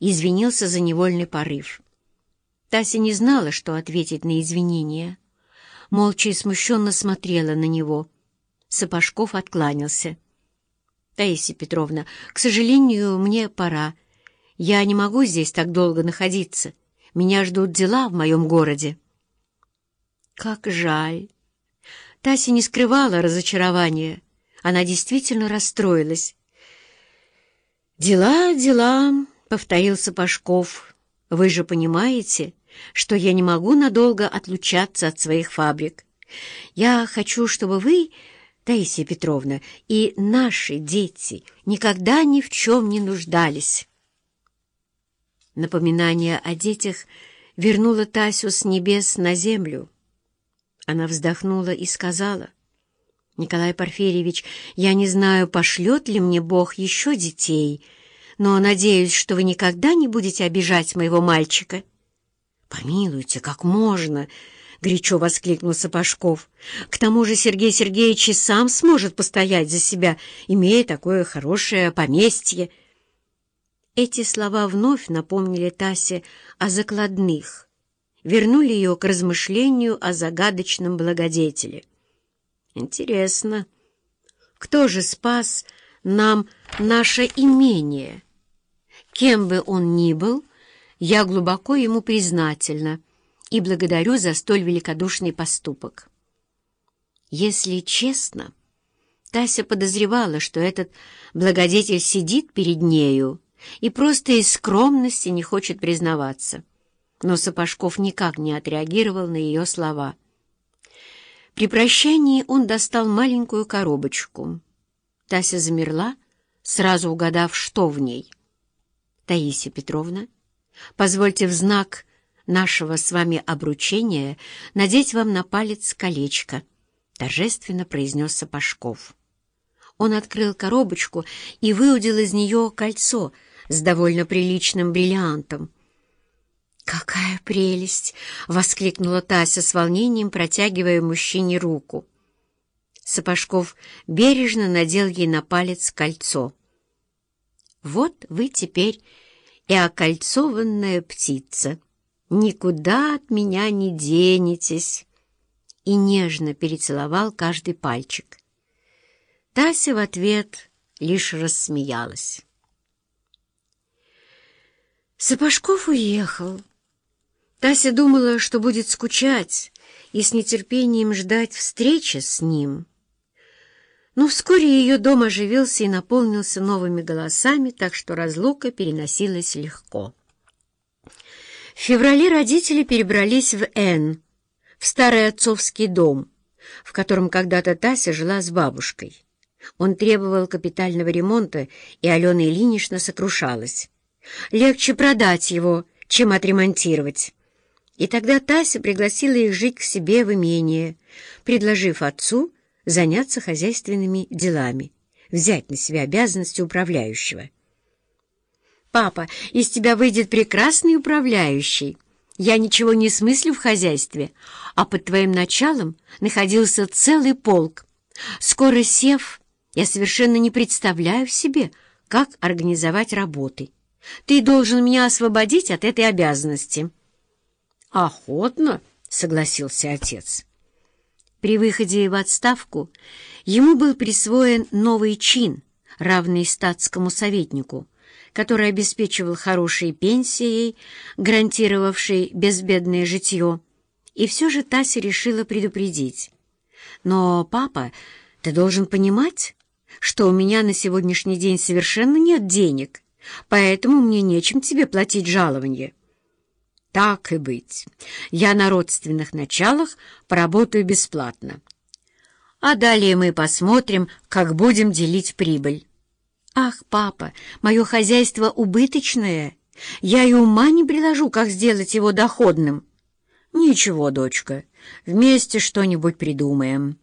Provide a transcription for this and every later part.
извинился за невольный порыв. Тася не знала, что ответить на извинения. Молча и смущенно смотрела на него. Сапожков откланялся. «Таисия Петровна, к сожалению, мне пора. Я не могу здесь так долго находиться. Меня ждут дела в моем городе». «Как жаль!» Тася не скрывала разочарования. Она действительно расстроилась. «Дела, дела», — повторил Сапожков. «Вы же понимаете, что я не могу надолго отлучаться от своих фабрик. Я хочу, чтобы вы, Таисия Петровна, и наши дети никогда ни в чем не нуждались». Напоминание о детях вернуло Тасю с небес на землю. Она вздохнула и сказала, «Николай Порфирьевич, я не знаю, пошлет ли мне Бог еще детей, но надеюсь, что вы никогда не будете обижать моего мальчика». «Помилуйте, как можно!» — горячо воскликнул Сапожков. «К тому же Сергей Сергеевич и сам сможет постоять за себя, имея такое хорошее поместье». Эти слова вновь напомнили Тасе о закладных, вернули ее к размышлению о загадочном благодетеле. «Интересно, кто же спас нам наше имение? Кем бы он ни был, я глубоко ему признательна и благодарю за столь великодушный поступок». Если честно, Тася подозревала, что этот благодетель сидит перед нею, и просто из скромности не хочет признаваться. Но Сапожков никак не отреагировал на ее слова. При прощании он достал маленькую коробочку. Тася замерла, сразу угадав, что в ней. «Таисия Петровна, позвольте в знак нашего с вами обручения надеть вам на палец колечко», — торжественно произнес Сапожков. Он открыл коробочку и выудил из нее кольцо — с довольно приличным бриллиантом. «Какая прелесть!» — воскликнула Тася с волнением, протягивая мужчине руку. Сапожков бережно надел ей на палец кольцо. «Вот вы теперь и окольцованная птица. Никуда от меня не денетесь!» И нежно перецеловал каждый пальчик. Тася в ответ лишь рассмеялась. Сапожков уехал. Тася думала, что будет скучать и с нетерпением ждать встречи с ним. Но вскоре ее дом оживился и наполнился новыми голосами, так что разлука переносилась легко. В феврале родители перебрались в Н, в старый отцовский дом, в котором когда-то Тася жила с бабушкой. Он требовал капитального ремонта, и Алена Ильинична сокрушалась. Легче продать его, чем отремонтировать. И тогда Тася пригласила их жить к себе в имение, предложив отцу заняться хозяйственными делами, взять на себя обязанности управляющего. «Папа, из тебя выйдет прекрасный управляющий. Я ничего не смыслю в хозяйстве, а под твоим началом находился целый полк. Скоро сев, я совершенно не представляю себе, как организовать работы». Ты должен меня освободить от этой обязанности». «Охотно», — согласился отец. При выходе в отставку ему был присвоен новый чин, равный статскому советнику, который обеспечивал хорошей пенсией, гарантировавшей безбедное житье. И все же Тася решила предупредить. «Но, папа, ты должен понимать, что у меня на сегодняшний день совершенно нет денег» поэтому мне нечем тебе платить жалование. Так и быть. Я на родственных началах поработаю бесплатно. А далее мы посмотрим, как будем делить прибыль. Ах, папа, мое хозяйство убыточное. Я и ума не приложу, как сделать его доходным. Ничего, дочка, вместе что-нибудь придумаем.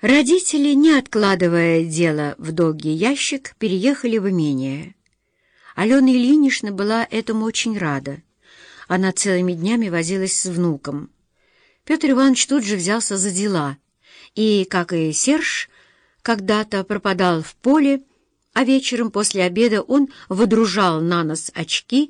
Родители, не откладывая дело в долгий ящик, переехали в имение. Алена Ильинична была этому очень рада. Она целыми днями возилась с внуком. Петр Иванович тут же взялся за дела, и, как и Серж, когда-то пропадал в поле, а вечером после обеда он водружал на нос очки